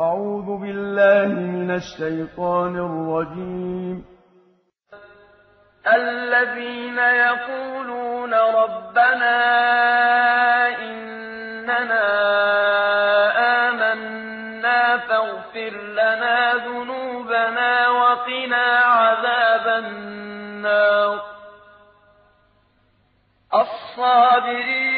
أعوذ بالله من الشيطان الرجيم. الذين يقولون ربنا إننا آمنا فاغفر لنا ذنوبنا وقنا عذاب النار. الصابرين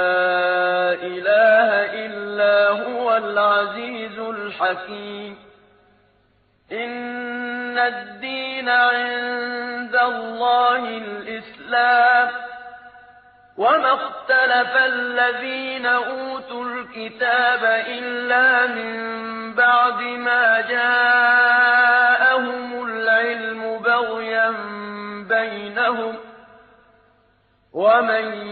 الحكيم إن الدين عند الله الإسلام. وما اختلف الذين أوتوا الكتاب إلا من بعد ما جاءهم العلم بغيا بينهم. ومن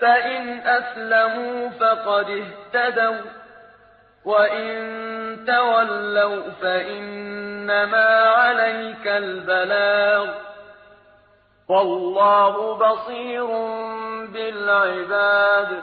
فإن أسلموا فقد اهتدوا وإن تولوا فإنما عليك البلاغ والله بصير بالعباد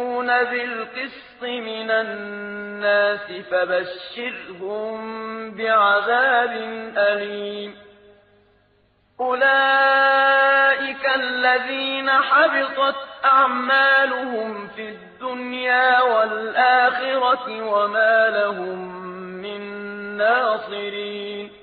بالقسط من الناس فبشرهم بعذاب أليم. أولئك الذين حبطت أعمالهم في الدنيا والآخرة وما لهم من ناصرين.